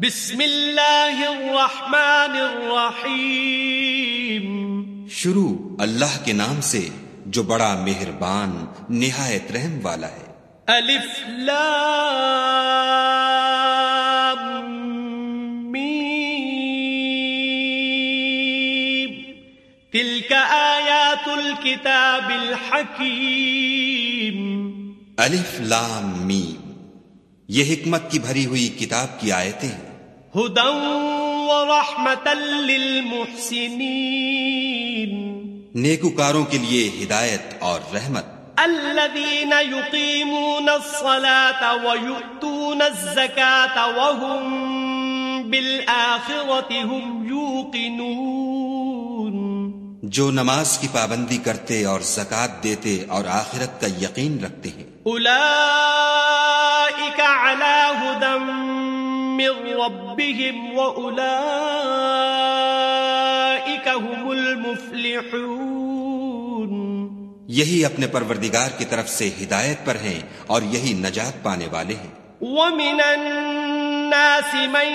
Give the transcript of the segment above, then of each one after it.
بسم اللہ الرحمن الرحیم۔ شروع اللہ کے نام سے جو بڑا مہربان نہایت رحم والا ہے۔ الف لام میم۔ تلك آیات الكتاب الحکیم۔ الف لام میم۔ یہ حکمت کی بھری ہوئی کتاب کی آیتیں ہیں هدى ورحمة للمحسنين. نیکوکاروں کے لیے ہدایت اور رحمت۔ الذين يقيمون الصلاة ويؤتون الزكاة وهم بالآخرة هم يوقنون. جو نماز کی پابندی کرتے اور زکات دیتے اور آخرت کا یقین رکھتے ہیں۔ أولئك على هدى من ربهم وأولئك هم المفلحون یہی اپنے پروردگار کی طرف سے ہدایت پر ہیں اور یہی نجات پانے والے ہیں۔ ومن الناس من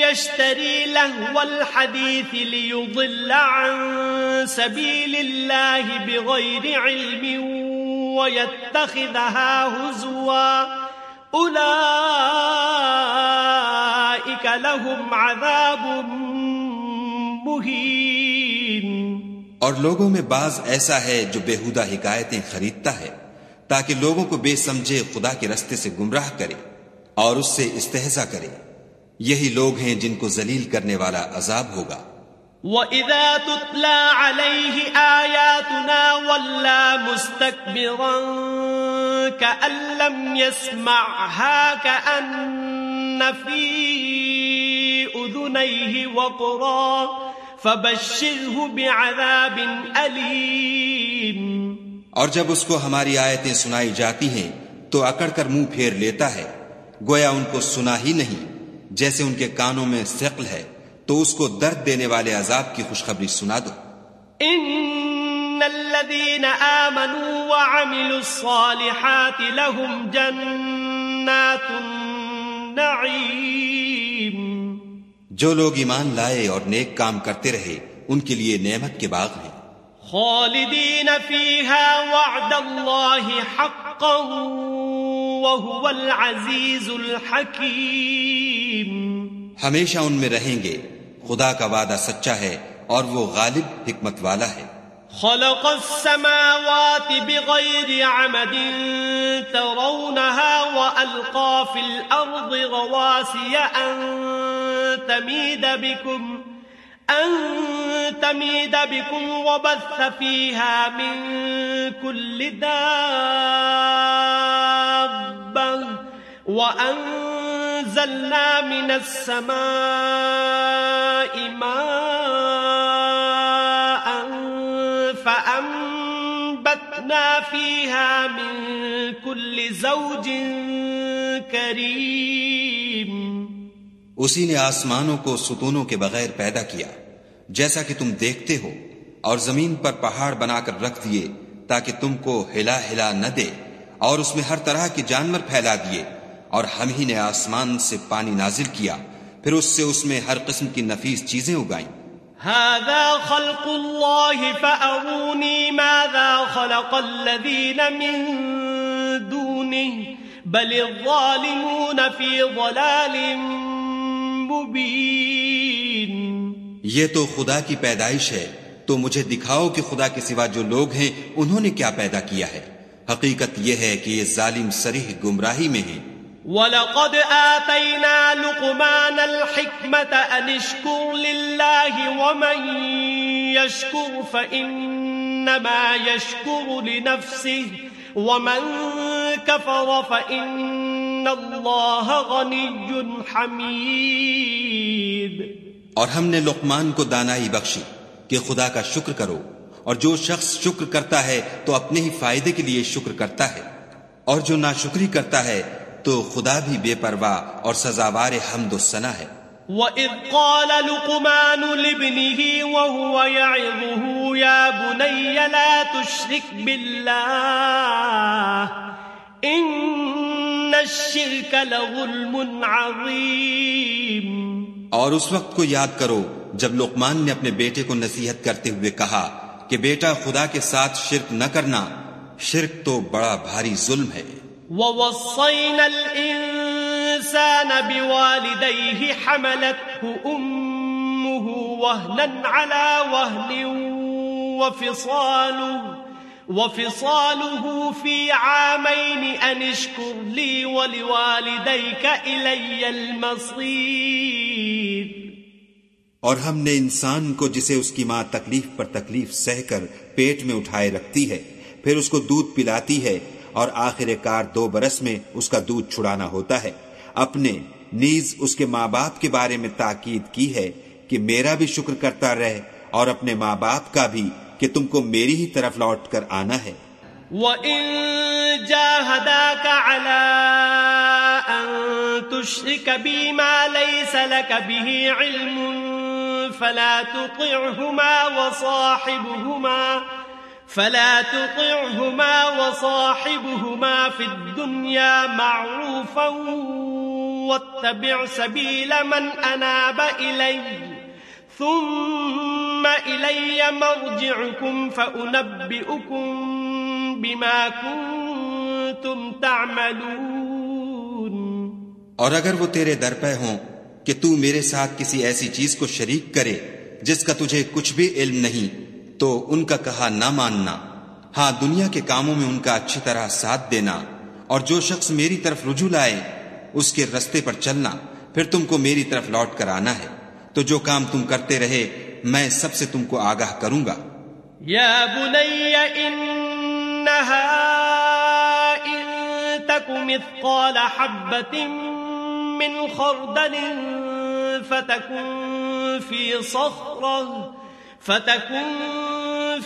يشتري لهو الحديث ليضل عن سبيل الله بغير علم ويتخذها هزوا أولئك لهم عذاب مهين. اور لوگوں میں بعض ایسا ہے جو بےحدہ حکایتیں خریدتا ہے تاکہ لوگوں کو بے سمجھے خدا کے رستے سے گمراہ کرے اور اس سے استحضا کرے۔ یہی لوگ ہیں جن کو ذلیل کرنے والا عذاب ہوگا۔ وَإِذَا تُتْلَى عَلَيْهِ آيَاتُنَا وَلَّى مُسْتَكْبِرًا كَأَن لَّمْ يَسْمَعْهَا كَأَنَّ فِي أُذُنَيْهِ وَقْرًا فَبَشِّرْهُ بِعَذَابٍ أَلِيمٍ. اور جب اس کو ہماری آیتیں سنائی جاتی ہیں تو اکڑ کر منہ پھیر لیتا ہے۔ گویا ان کو سنا ہی نہیں۔ جیسے ان کے کانوں میں ثقل ہے تو اس کو درد دینے والے عذاب کی خوشخبری سنا دو۔ ان الذين آمنوا وعملوا الصالحات لهم جنات النعيم. جو لوگ ایمان لائے اور نیک کام کرتے رہے ان کے لیے نعمت کے باغ ہیں۔ خالدين فيها وعد الله حقا وهو العزيز الحكيم ہمیشہ ان میں رہیں گے۔ خدا کا وعدہ سچا ہے اور وہ غالب حکمت والا ہے۔ خلق السماوات بغير عمد ترونها وألقى في الأرض رواسي أن تميد بكم، أن تميد بكم وبث فيها من كل دابة، وأنزلنا من السماء ماء فأنبتنا فيها من كل زوج كريم. اسی نے آسمانوں کو ستونوں کے بغیر پیدا کیا، جیسا کہ تم دیکھتے ہو، اور زمین پر پہاڑ بنا کر رکھ دیے تاکہ تم کو ہلا ہلا نہ دے، اور اس میں ہر طرح کے جانور پھیلا دیے، اور ہم ہی نے آسمان سے پانی نازل کیا، پھر اس سے اس میں ہر قسم کی نفیس چیزیں اگائیں۔ هذا خلق الله فأروني ماذا خلق الذين من دونه بل الظالمون في ضلال مبين. یہ تو خدا کی پیدائش ہے۔ تو مجھے دکھاؤ کہ خدا کے سوا جو لوگ ہیں، انہوں نے کیا پیدا کیا ہے؟ حقیقت یہ ہے کہ یہ ظالم سریح گمراہی میں ہیں۔ وَلَقَدْ آتَيْنَا لُقْمَانَ الْحِكْمَةَ أَنِ اشْكُرْ لِلَّهِ وَمَنْ يَشْكُرْ فَإِنَّمَا يَشْكُرُ لِنَفْسِهِ وَمَنْ كَفَرَ فَإِنَّ اللَّهَ غَنِيٌّ حَمِيدٌ اور ہم نے لقمان کو دانائی بخشی کہ خدا کا شکر کرو اور جو شخص شکر کرتا ہے تو اپنے ہی فائدے کے لیے شکر کرتا ہے اور جو ناشکری کرتا ہے تو خدا بھی بے پرواہ اور سزاوار حمد و ثنا ہے۔ وَإِذْ قَالَ لُقْمَانُ لِابْنِهِ وَهُوَ يَعِظُهُ يَا بُنَيَّ لَا تُشْرِكْ بِاللَّهِ إِنَّ الشِّرْكَ لَظُلْمٌ عَظِيمٌ۔ اور اس وقت کو یاد کرو جب لقمان نے اپنے بیٹے کو نصیحت کرتے ہوئے کہا کہ بیٹا خدا کے ساتھ شرک نہ کرنا شرک تو بڑا بھاری ظلم ہے۔ ووصينا الإنسان بوالديه حملته أمه وهنا على وهن وفصاله وفصاله في عامين أن اشكر لي ولوالديك إلي المصير. اور ہم نے انسان کو جسے اس کی ماں تکلیف پر تکلیف سہ کر پیٹ میں اٹھائے رکھتی ہے، پھر اس کو دودھ پلاتی ہے اور آخر کار دو برس میں اس کا دودھ چھڑانا ہوتا ہے۔ اپنے نیز اس کے ماں باپ کے بارے میں تاکید کی ہے کہ میرا بھی شکر کرتا رہے اور اپنے ماں باپ کا بھی کہ تم کو میری ہی طرف لوٹ کر آنا ہے۔ وَإِن جَاهَدَاكَ عَلَىٰ أَن تُشْرِكَ بِي مَا لَيْسَ لَكَ بِهِ عِلْمٌ فَلَا تُطِعْهُمَا وَصَاحِبُهُمَا فَلَا تُطِعْهُمَا وَصَاحِبُهُمَا فِي الدُّنْيَا مَعْرُوفًا وَاتَّبِعْ سَبِيلَ مَنْ أَنَابَ إِلَيَّ. ثم إلي مرجعكم فأنبئكم بما كنتم تعملون. اور اگر وہ تیرے در پہ ہوں کہ تو میرے ساتھ کسی ایسی چیز کو شریک کرے جس کا تجھے کچھ بھی علم نہیں تو ان کا کہا نہ ماننا۔ ہاں دنیا کے کاموں میں ان کا اچھی طرح ساتھ دینا۔ اور جو شخص میری طرف رجوع لائے، اس کے رستے پر چلنا۔ پھر تم کو میری طرف لوٹ کر آنا ہے۔ تو جو کام تم کرتے رہے، میں سب سے تم کو آگاہ کروں گا۔ یا بنی، انہا ان تک مثقال حبت من خردل فتکن فی صخرہ فتكن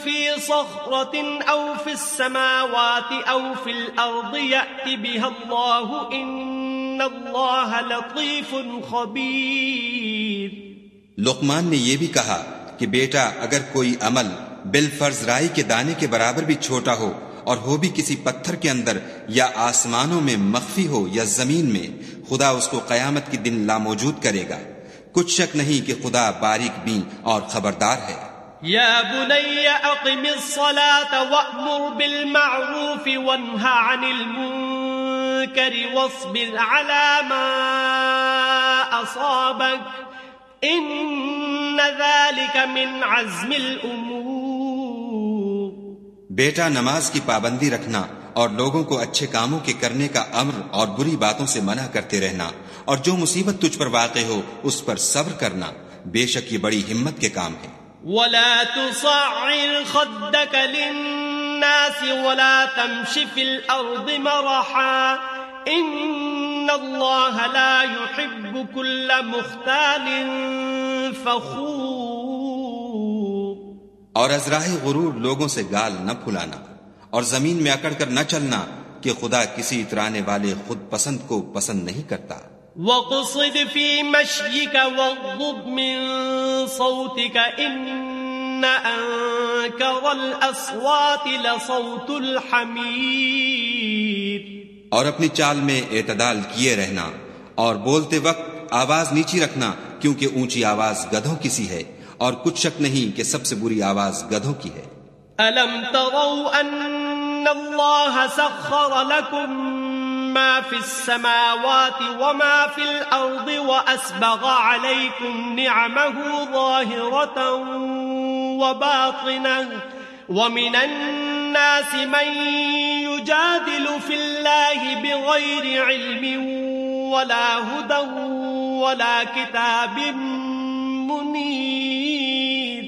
في صخرة أو في السماوات أو في الأرض يأتي بها الله إن الله لطيف خبير لقمان نے یہ بھی کہا کہ بیٹا، اگر کوئی عمل بل فرض رائی کے دانے کے برابر بھی چھوٹا ہو اور ہو بھی کسی پتھر کے اندر یا آسمانوں میں مخفی ہو یا زمین میں، خدا اس کو قیامت کی دن لا موجود کرے گا۔ کچھ شک نہیں کہ خدا باریک بین اور خبردار ہے۔ یا بنی اقم الصلاة وأمر بالمعروف وانہا عن المنکر واصبر على ما اصابک ان ذلك من عزم الامور بیٹا، نماز کی پابندی رکھنا اور لوگوں کو اچھے کاموں کے کرنے کا امر اور بری باتوں سے منع کرتے رہنا اور جو مصیبت تجھ پر واقع ہو، اس پر صبر کرنا۔ بے شک یہ بڑی ہمت کے کام ہے۔ ولا تصعر خدك للناس ولا تمشي في الارض مرحا ان اللہ لا يحب كل مختال فخور اور ازراہ غرور لوگوں سے گال نہ پھلانا اور زمین میں اکڑ کر نہ چلنا کہ خدا کسی اترانے والے خود پسند کو پسند نہیں کرتا۔ وقصد في مشيك واغضب من صوتك ان انكر الاصوات لصوت الحمير اور اپنی چال میں اعتدال کیے رہنا اور بولتے وقت آواز نیچی رکھنا کیونکہ اونچی آواز گدھوں کسی ہے اور کچھ شک نہیں کہ سب سے بری آواز گدھوں کی ہے۔ ألم تروا أن الله سخر لكم ما في السماوات وما في الأرض وأسبغ عليكم نعمه ظاهرة وباطنة ومن الناس من يجادل في الله بغير علم ولا هدى ولا كتاب منير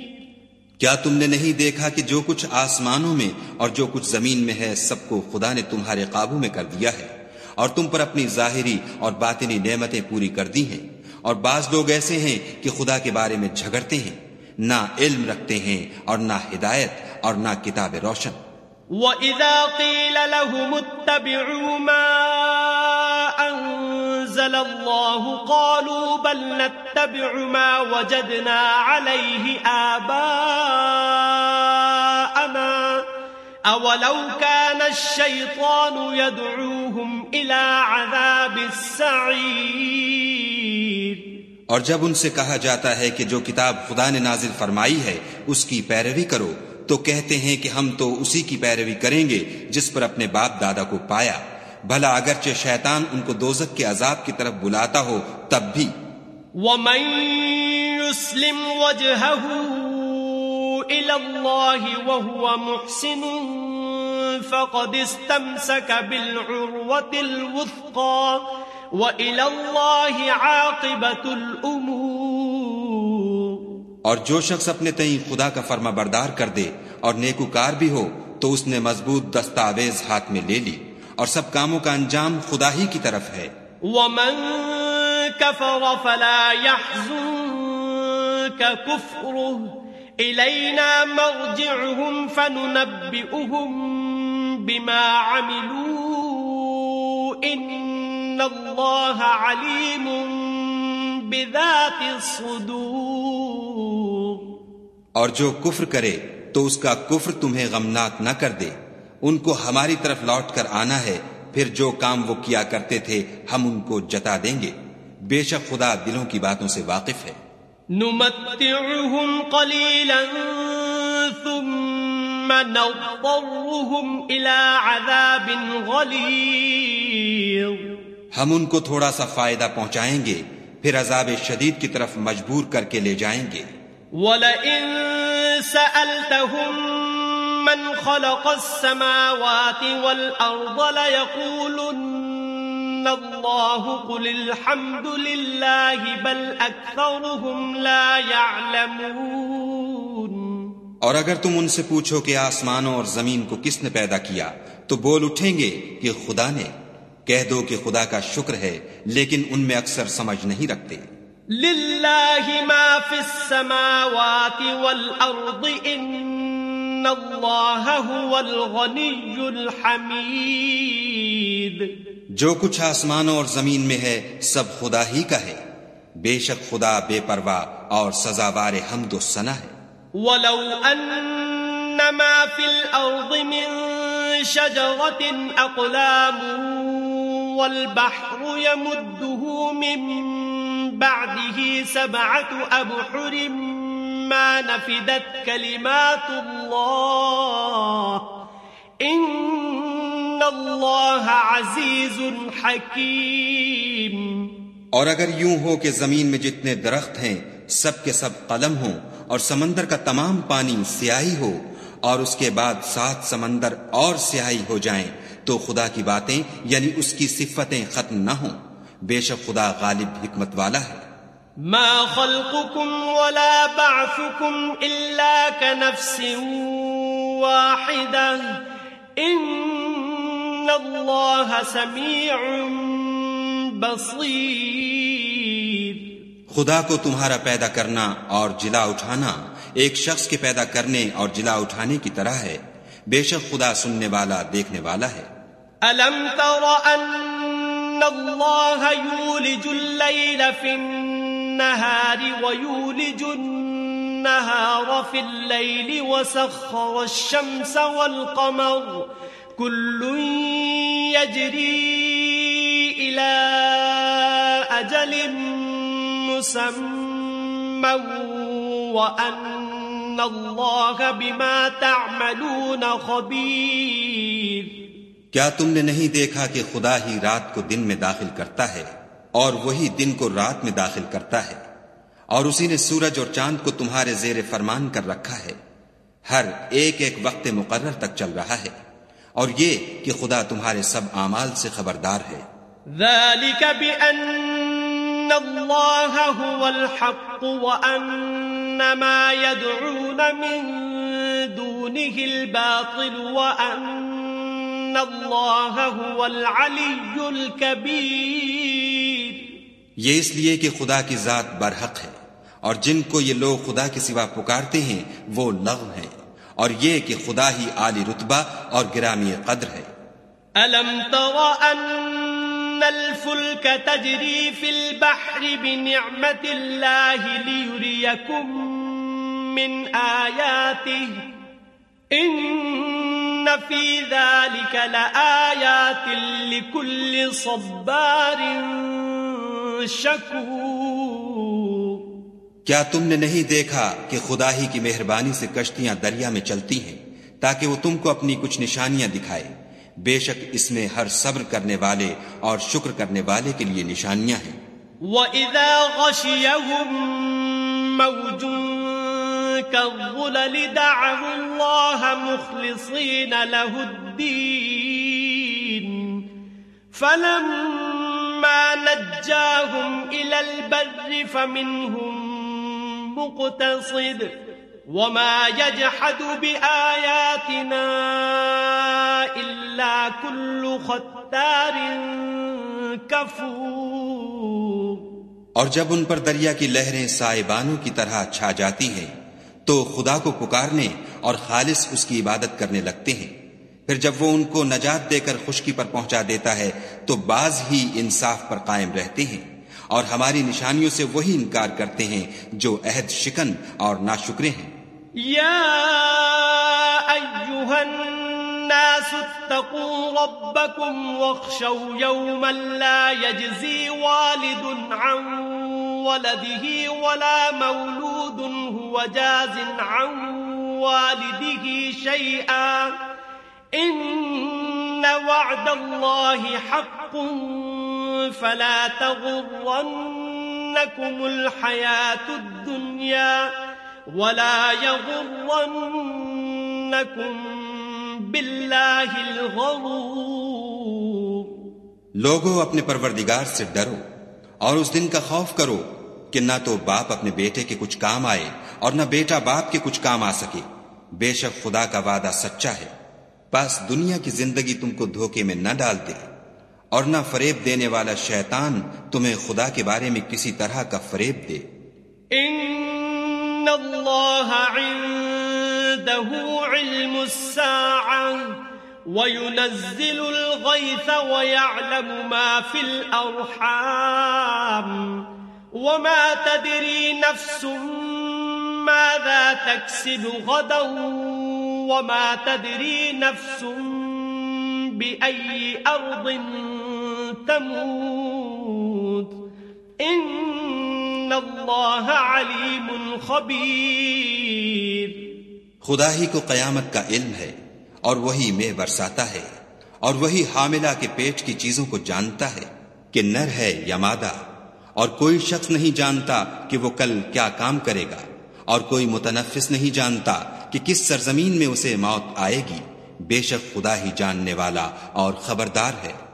کیا تم نے نہیں دیکھا کہ جو کچھ آسمانوں میں اور جو کچھ زمین میں ہے، سب کو خدا نے تمہارے قابو میں کر دیا ہے؟ اور تم پر اپنی ظاہری اور باطنی نعمتیں پوری کر دی ہیں۔ اور بعض لوگ ایسے ہیں کہ خدا کے بارے میں جھگڑتے ہیں، نہ علم رکھتے ہیں اور نہ ہدایت اور نہ کتاب روشن۔ وَإِذَا قِيلَ لَهُمُ اتَّبِعُوا مَا أَنزَلَ اللَّهُ قَالُوا بَلْ نَتَّبِعُ مَا وَجَدْنَا عَلَيْهِ آبَاءَنَا أَوَلَوْ كَانَ الشَّيْطَانُ يَدْعُوهُمْ إِلَى عَذَابِ السَّعِيرِ؟ اور جب ان سے کہا جاتا ہے کہ جو کتاب خدا نے نازل فرمائی ہے اس کی پیروی کرو تو کہتے ہیں کہ ہم تو اسی کی پیروی کریں گے جس پر اپنے باپ دادا کو پایا۔ بھلا اگرچہ شیطان ان کو دوزک کے عذاب کی طرف بلاتا ہو تب بھی۔ ومن يسلم وجهه إلى الله وهو محسن فقد استمسك بالعروة الوثقى وإلى الله عاقبة الأمور. اور جو شخص اپنے تئیں خدا کا فرما بردار کر دے اور نیکوکار بھی ہو تو اس نے مضبوط دستاویز ہاتھ میں لے لی اور سب کاموں کا انجام خدا ہی کی طرف ہے۔ ومن كفر فلا يحزنك كفره إلينا مرجعهم فننبئهم بما عملوا. إن الله عليم بذات الصدور. اور جو کفر کرے تو اس کا کفر تمہیں غمناک نہ کر دے۔ ان کو ہماری طرف لوٹ کر آنا ہے، پھر جو کام وہ کیا کرتے تھے ہم ان کو جتا دیں گے۔ بے شک خدا دلوں کی باتوں سے واقف ہے۔ نمتعهم قليلا ثم نضطرهم إلى عذاب غليظ. ہم ان کو تھوڑا سا فائدہ پہنچائیں گے پھر عذاب شدید کی طرف مجبور کر کے لے جائیں گے۔ وَلَئِن سَأَلْتَهُم من خلق السماوات والأرض ليقولن الله قل الحمد لله بل أكثرهم لا يعلمون اور اگر تم ان سے پوچھو کہ آسمانوں اور زمین کو کس نے پیدا کیا تو بول اٹھیں گے کہ خدا نے۔ کہہ دو کہ خدا کا شکر ہے لیکن ان میں اکثر سمجھ نہیں رکھتے۔ للہ ما فی السماوات والارض ان اللہ هو الغنی الحمید جو کچھ آسمانوں اور زمین میں ہے، سب خدا ہی کا ہے۔ بے شک خدا بے پرواہ اور سزاوار حمد و ثنا ہے۔ ولو ان ما في الارض من شجرة اقلام والبحر يمده من بعده سبعة ابحر ما نفدت كلمات الله ان الله عزيز حكيم اور اگر یوں ہو کہ زمین میں جتنے درخت ہیں سب کے سب قلم ہوں اور سمندر کا تمام پانی سیاہی ہو اور اس کے بعد سات سمندر اور سیاہی ہو جائیں تو خدا کی باتیں یعنی اس کی صفتیں ختم نہ ہوں۔ بے شک خدا غالب حکمت والا ہے۔ ما خلقكم ولا بعثكم إلا كنفس واحدة۔ إن الله سميع بصير خدا کو تمہارا پیدا کرنا اور جلا اٹھانا ایک شخص کے پیدا کرنے اور جلا اٹھانے کی طرح ہے۔ بے شک خدا سننے والا دیکھنے والا ہے۔ ألم تر أن الله يولج الليل في النهار ويولج النهار في الليل وسخر الشمس والقمر كل يجري إلى أجل مسمى وأن الله بما تعملون خبير کیا تم نے نہیں دیکھا کہ خدا ہی رات کو دن میں داخل کرتا ہے اور وہی دن کو رات میں داخل کرتا ہے؟ اور اسی نے سورج اور چاند کو تمہارے زیر فرمان کر رکھا ہے۔ ہر ایک ایک وقت مقرر تک چل رہا ہے۔ اور یہ کہ خدا تمہارے سب اعمال سے خبردار ہے۔ ذلك بأن الله هو الحق وأن ما يدعون من دونه الباطل وأن الله هو العلي الكبير۔ یہ اس لیے کہ خدا کی ذات برحق ہے اور جن کو یہ لوگ خدا کے سوا پکارتے ہیں وہ لغو ہیں۔ اور یہ کہ خدا ہی عالی رتبہ اور گرامی قدر ہے۔ ألم تر أن الفلك تجري في البحر بنعمة الله ليريكم من آياته إن في ذلك لآيات لكل صبار شكور کیا تم نے نہیں دیکھا کہ خدا ہی کی مہربانی سے کشتیاں دریا میں چلتی ہیں تاکہ وہ تم کو اپنی کچھ نشانیاں دکھائے؟ بے شک اس میں ہر صبر کرنے والے اور شکر کرنے والے کے لیے نشانیاں ہیں۔ وَإِذَا غَشِيَهُم مَوْجٌ كَالظُّلَلِ دَعَوُا اللَّهَ مُخْلِصِينَ لَهُ الدِّينَ فَلَمَّا نَجَّاهُمْ إِلَى الْبَرِّ فَمِنْهُمْ مقتصد وما يجحد بآياتنا إلا كل ختار كفور. اور جب ان پر دریا کی لہریں سائبانوں کی طرح چھا جاتی ہیں، تو خدا کو پکارنے اور خالص اس کی عبادت کرنے لگتے ہیں۔ پھر جب وہ ان کو نجات دے کر خشکی پر پہنچا دیتا ہے، تو بعض ہی انصاف پر قائم رہتے ہیں۔ اور ہماری نشانیوں سے وہی انکار کرتے ہیں جو عہد، شکن اور ناشکرے ہیں۔ یا ایوہا الناس اتقوا ربکم واخشوا یوما لا یجزی والد عن ولده ولا مولود هو جاز عن والده شيئا ان وعد الله حق فلا تغرنكم الحياة الدنيا ولا يغرنكم بالله الغرور لوگو، اپنے پروردگار سے ڈرو اور اس دن کا خوف کرو کہ نہ تو باپ اپنے بیٹے کے کچھ کام آئے اور نہ بیٹا باپ کے کچھ کام آ سکے۔ بے شک خدا کا وعدہ سچا ہے۔ بس دنیا کی زندگی تم کو دھوکے میں نہ ڈال دے۔ اور نہ فریب دینے والا شیطان تمہیں خدا کے بارے میں کسی طرح کا فریب دے۔ ان اللہ عنده علم وينزل الغيث ويعلم ما في الأرحام وما تدري نفس ماذا تكسب غدا وما تدري نفس بأي أرض تموت. ان اللہ علیم خبیر خدا ہی کو قیامت کا علم ہے اور وہی میں برساتا ہے اور وہی حاملہ کے پیٹ کی چیزوں کو جانتا ہے کہ نر ہے یا مادہ اور کوئی شخص نہیں جانتا کہ وہ کل کیا کام کرے گا اور کوئی متنفس نہیں جانتا کہ کس سرزمین میں اسے موت آئے گی بے شک خدا ہی جاننے والا اور خبردار ہے